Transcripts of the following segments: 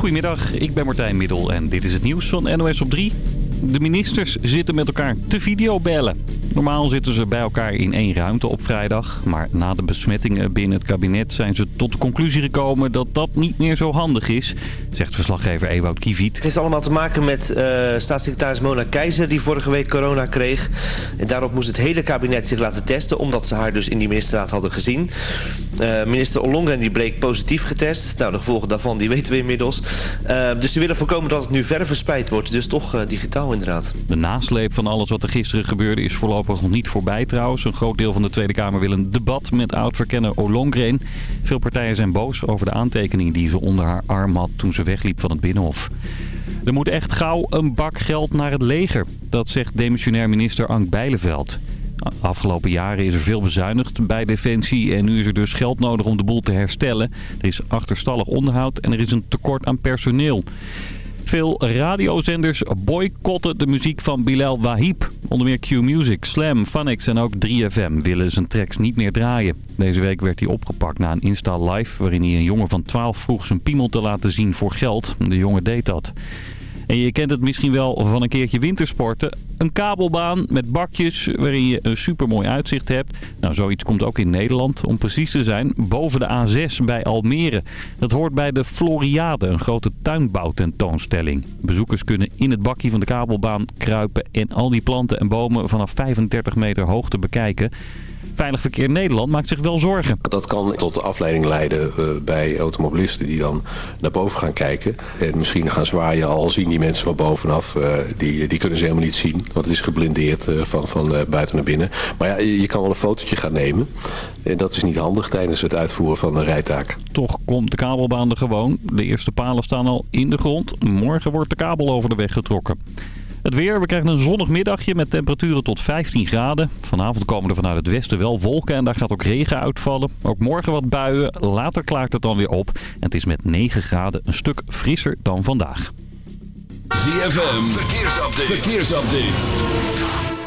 Goedemiddag, ik ben Martijn Middel en dit is het nieuws van NOS op 3. De ministers zitten met elkaar te videobellen. Normaal zitten ze bij elkaar in één ruimte op vrijdag. Maar na de besmettingen binnen het kabinet zijn ze tot de conclusie gekomen dat dat niet meer zo handig is. Zegt verslaggever Ewout Kiviet. Het heeft allemaal te maken met uh, staatssecretaris Mona Keizer die vorige week corona kreeg. En daarop moest het hele kabinet zich laten testen omdat ze haar dus in die ministerraad hadden gezien. Uh, minister Ollongren die bleek positief getest. Nou, de gevolgen daarvan die weten we inmiddels. Uh, dus ze willen voorkomen dat het nu verder verspreid wordt. Dus toch digitaal inderdaad. De nasleep van alles wat er gisteren gebeurde is voorlopig nog niet voorbij trouwens. Een groot deel van de Tweede Kamer wil een debat met oud-verkenner Ollongren. Veel partijen zijn boos over de aantekeningen die ze onder haar arm had toen ze wegliep van het Binnenhof. Er moet echt gauw een bak geld naar het leger. Dat zegt demissionair minister Ank Bijleveld. Afgelopen jaren is er veel bezuinigd bij Defensie en nu is er dus geld nodig om de boel te herstellen. Er is achterstallig onderhoud en er is een tekort aan personeel. Veel radiozenders boycotten de muziek van Bilal Wahib. Onder meer Q-Music, Slam, Funix en ook 3FM willen zijn tracks niet meer draaien. Deze week werd hij opgepakt na een Insta Live... waarin hij een jongen van 12 vroeg zijn piemel te laten zien voor geld. De jongen deed dat. En je kent het misschien wel van een keertje wintersporten. Een kabelbaan met bakjes waarin je een supermooi uitzicht hebt. Nou, zoiets komt ook in Nederland, om precies te zijn, boven de A6 bij Almere. Dat hoort bij de Floriade, een grote tuinbouwtentoonstelling. Bezoekers kunnen in het bakje van de kabelbaan kruipen en al die planten en bomen vanaf 35 meter hoogte bekijken. Veilig Verkeer Nederland maakt zich wel zorgen. Dat kan tot afleiding leiden uh, bij automobilisten die dan naar boven gaan kijken. En misschien gaan zwaaien al zien die mensen van bovenaf. Uh, die, die kunnen ze helemaal niet zien. Want het is geblindeerd uh, van, van buiten naar binnen. Maar ja, je kan wel een fotootje gaan nemen. En dat is niet handig tijdens het uitvoeren van een rijtaak. Toch komt de kabelbaan er gewoon. De eerste palen staan al in de grond. Morgen wordt de kabel over de weg getrokken. Het weer, we krijgen een zonnig middagje met temperaturen tot 15 graden. Vanavond komen er vanuit het westen wel wolken en daar gaat ook regen uitvallen. Ook morgen wat buien, later klaart het dan weer op. En het is met 9 graden een stuk frisser dan vandaag. ZFM, verkeersupdate. verkeersupdate.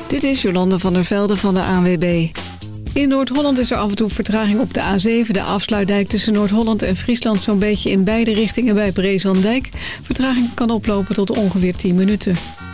Dit is Jolande van der Velde van de ANWB. In Noord-Holland is er af en toe vertraging op de A7, de afsluitdijk tussen Noord-Holland en Friesland... zo'n beetje in beide richtingen bij Brezandijk. Vertraging kan oplopen tot ongeveer 10 minuten.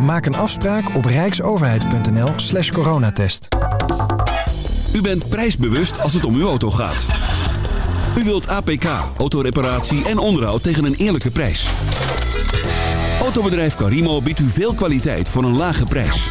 Maak een afspraak op rijksoverheid.nl slash coronatest. U bent prijsbewust als het om uw auto gaat. U wilt APK, autoreparatie en onderhoud tegen een eerlijke prijs. Autobedrijf Carimo biedt u veel kwaliteit voor een lage prijs.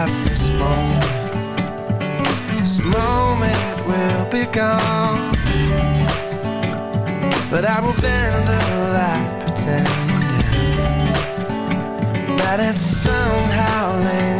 Recognize this moment. This moment will be gone. But I will bend the light pretending That it somehow lingered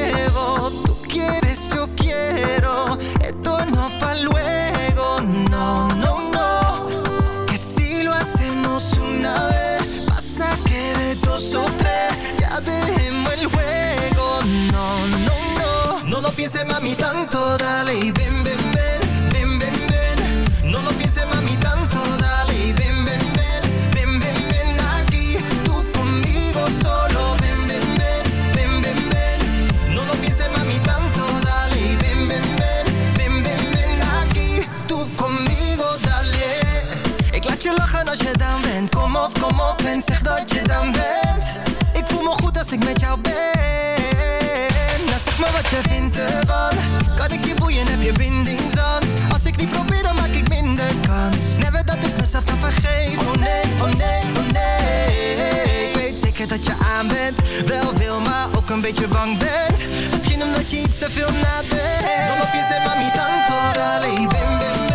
dale y ven, ven. bent. Wel veel, maar ook een beetje bang bent. Misschien omdat je iets te veel nadenkt. Dan op je zet, maar niet tanto, alleen bim bim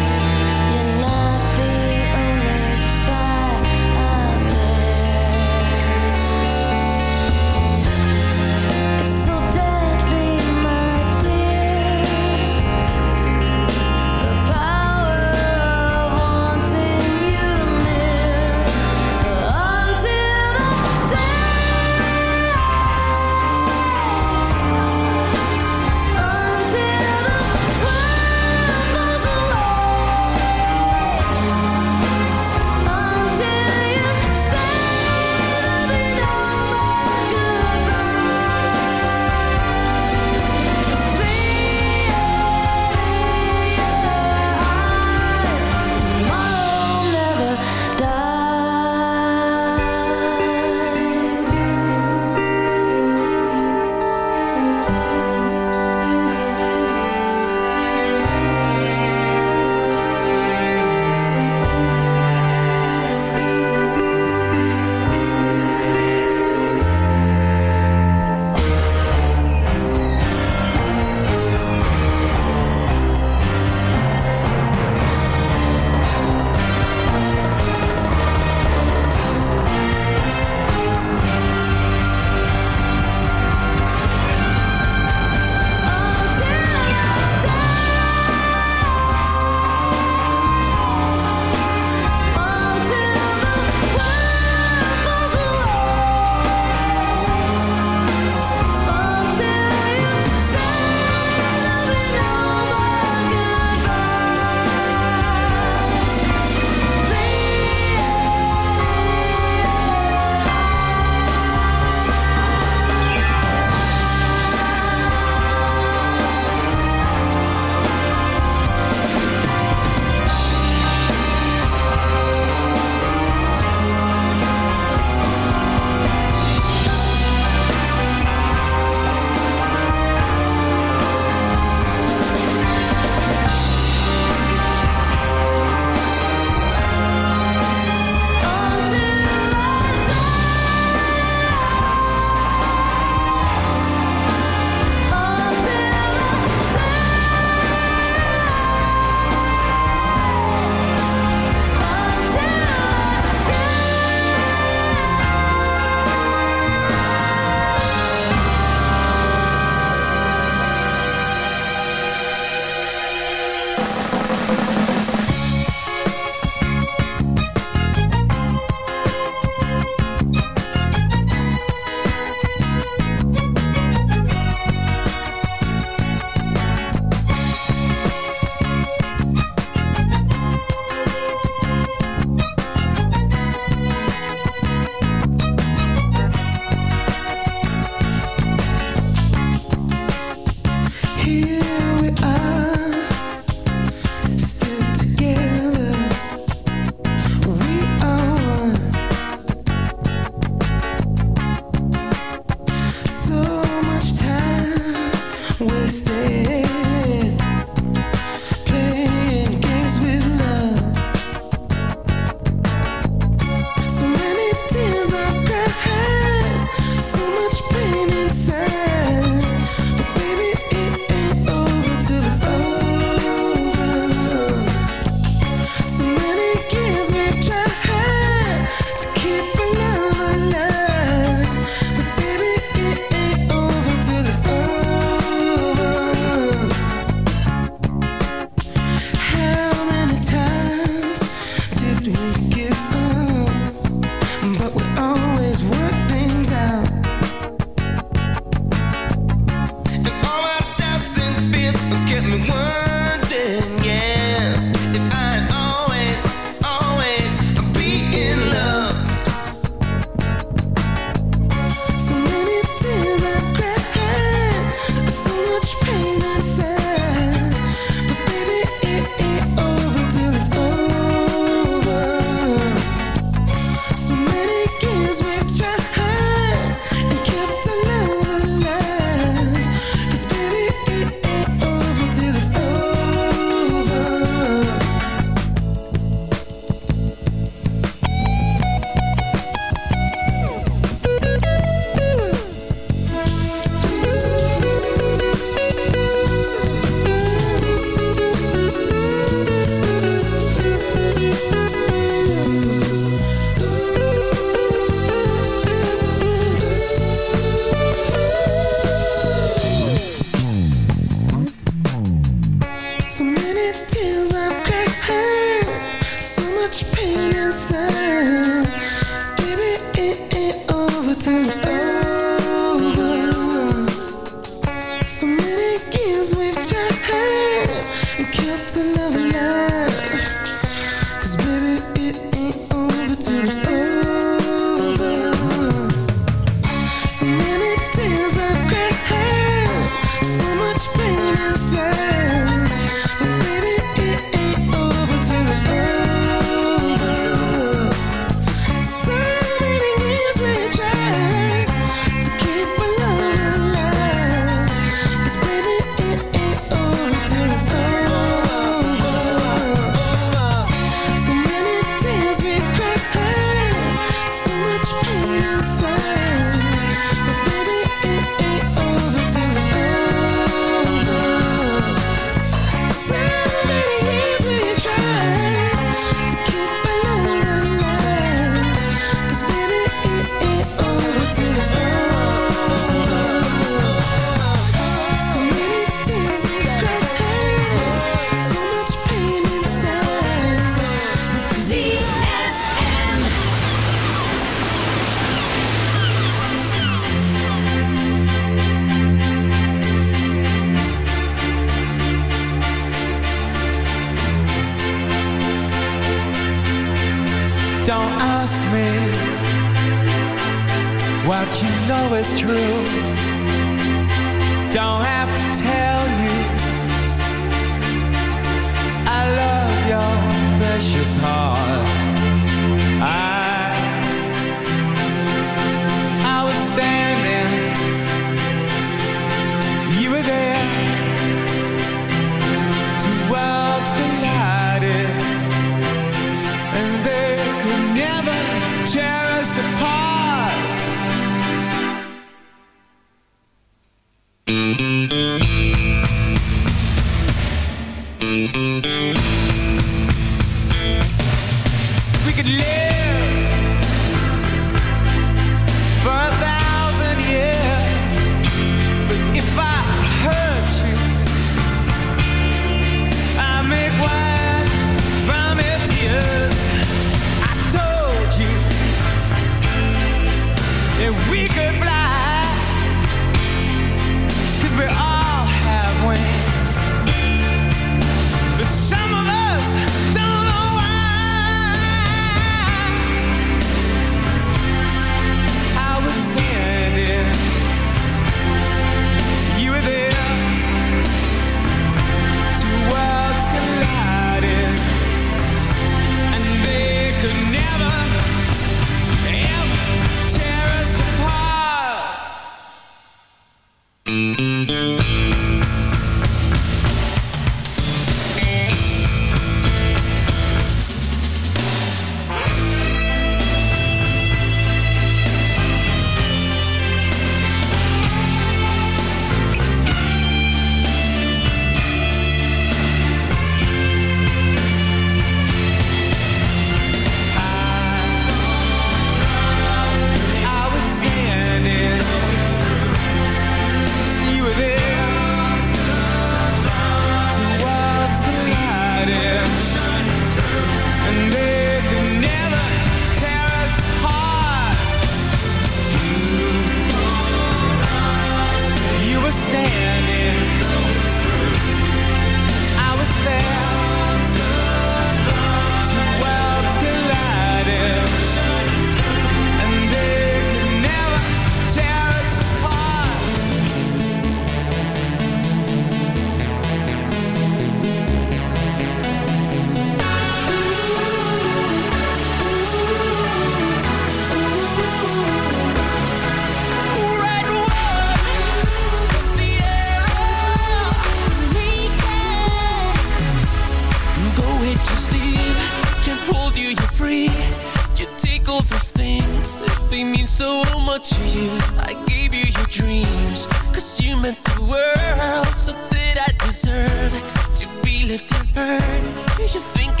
left your burden. You just think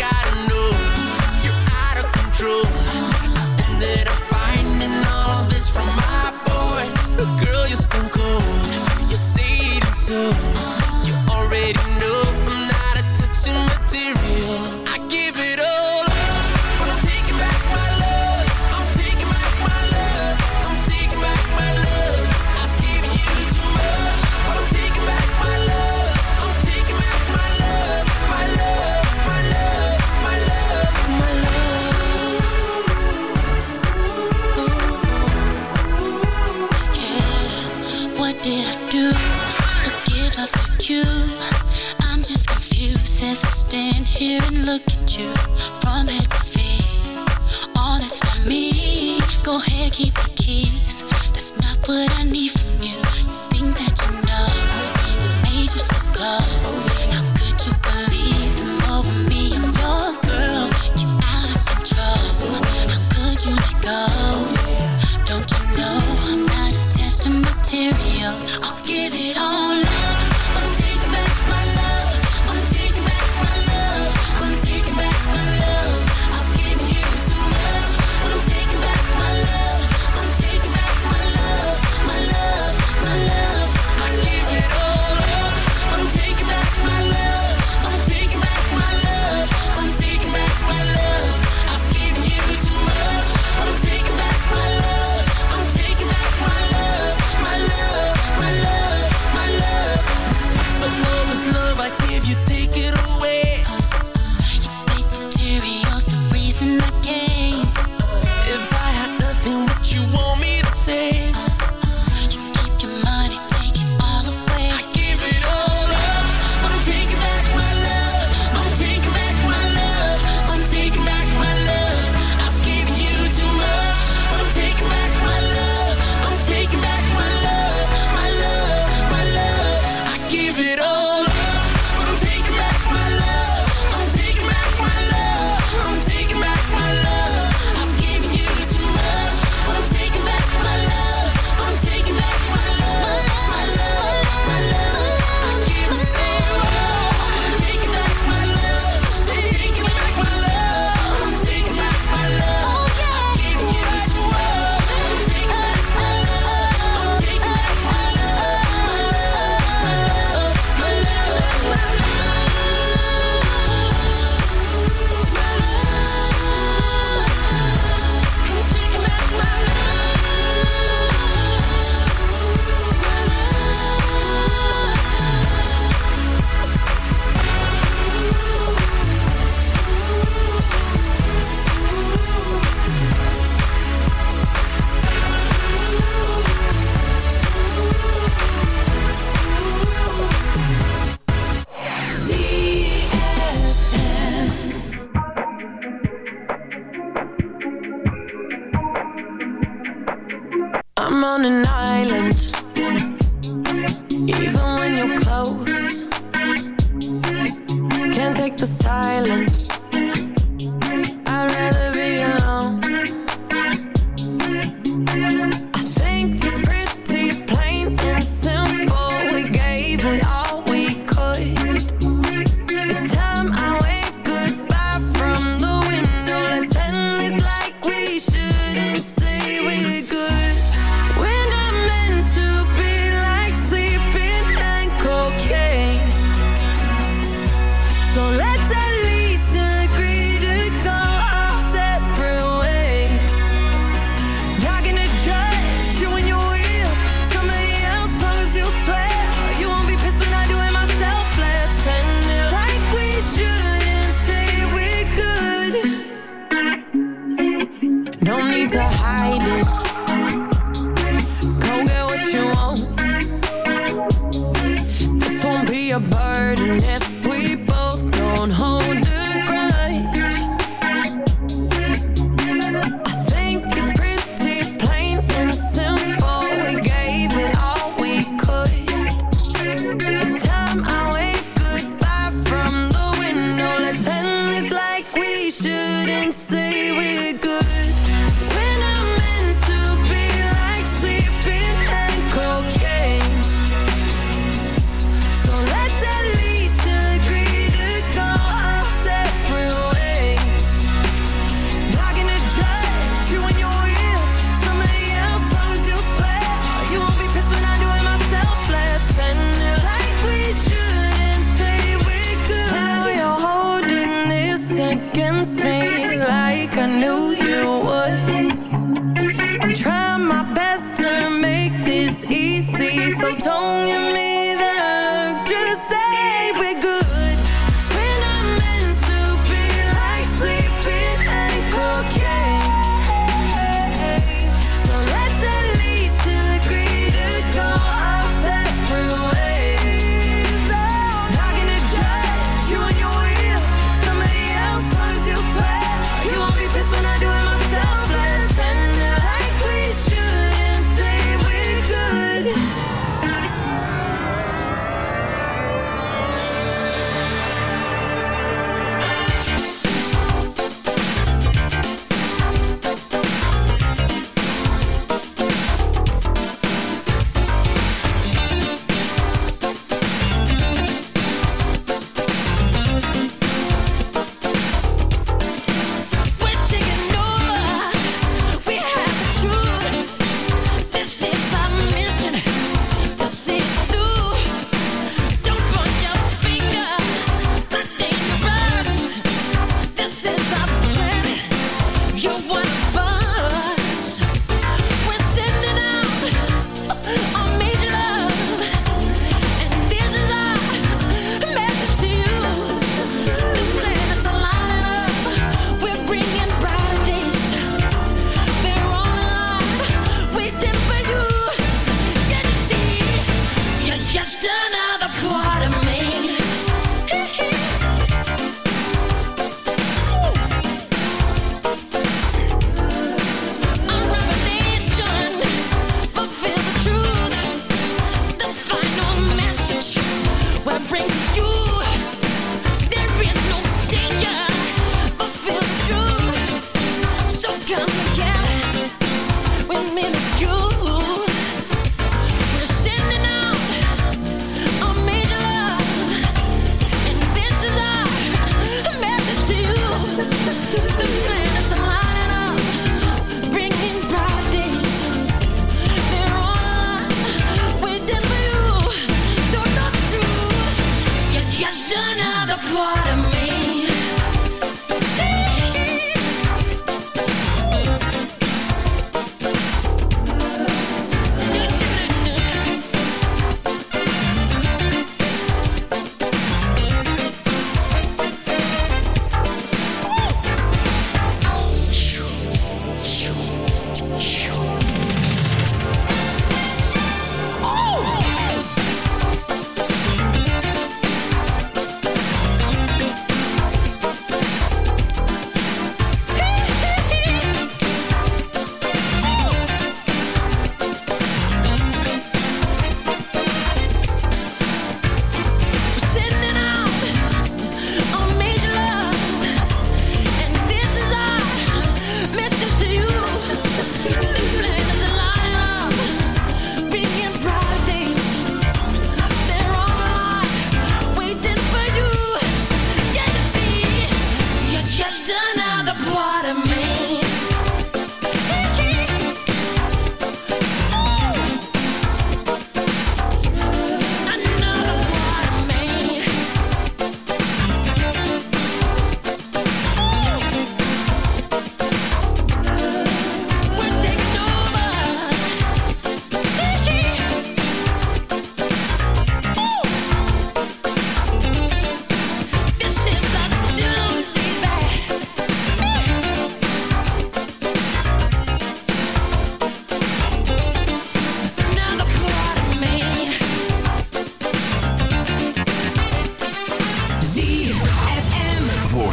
Keep. it. want me to say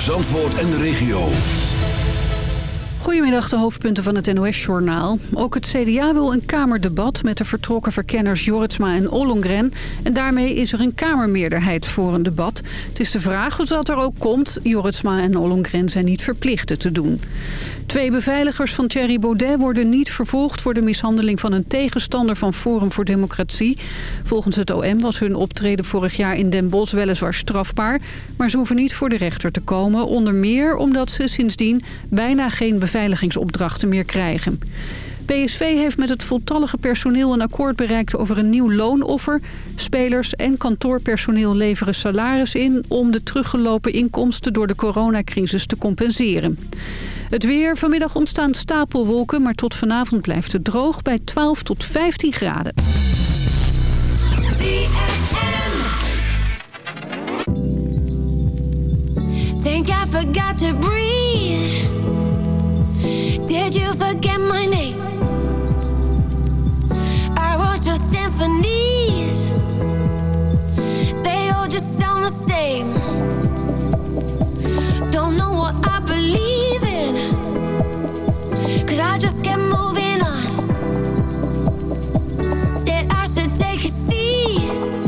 Zandvoort en de regio. Goedemiddag, de hoofdpunten van het NOS-journaal. Ook het CDA wil een Kamerdebat met de vertrokken verkenners Joritsma en Ollongren. En daarmee is er een Kamermeerderheid voor een debat. Het is de vraag of dat er ook komt. Joritsma en Ollongren zijn niet verplicht te doen. Twee beveiligers van Thierry Baudet worden niet vervolgd... voor de mishandeling van een tegenstander van Forum voor Democratie. Volgens het OM was hun optreden vorig jaar in Den Bosch weliswaar strafbaar... maar ze hoeven niet voor de rechter te komen. Onder meer omdat ze sindsdien bijna geen beveiligingsopdrachten meer krijgen. PSV heeft met het voltallige personeel een akkoord bereikt over een nieuw loonoffer. Spelers en kantoorpersoneel leveren salaris in... om de teruggelopen inkomsten door de coronacrisis te compenseren. Het weer. Vanmiddag ontstaan stapelwolken, maar tot vanavond blijft het droog bij 12 tot 15 graden. Think I forgot to breathe Did you forget my name? I wrote your symphonies. They all just sound the same. Don't know what I believe in. Cause I just kept moving on. Said I should take a seat.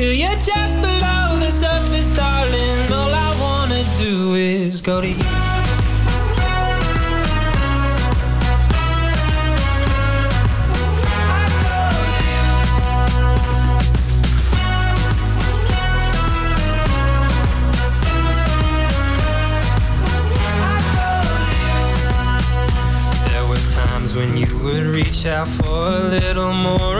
Feel you just below the surface, darling. All I wanna do is go to you. There were times when you would reach out for a little more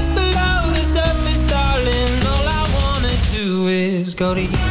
go to you.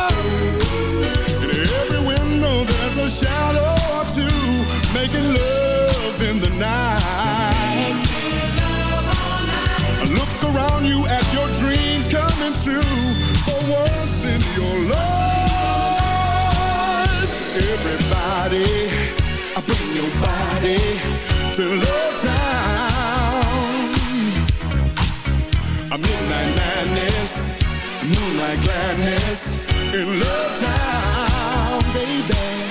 A shadow or two, making love in the night. night. Look around you at your dreams coming true. For once in your life, everybody, bring your body to Love Town. A midnight madness, moonlight gladness in Love Town, baby.